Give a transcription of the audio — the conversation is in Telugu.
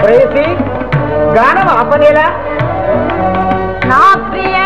ప్రేసి గానం ఆపనేలా నా ప్రియ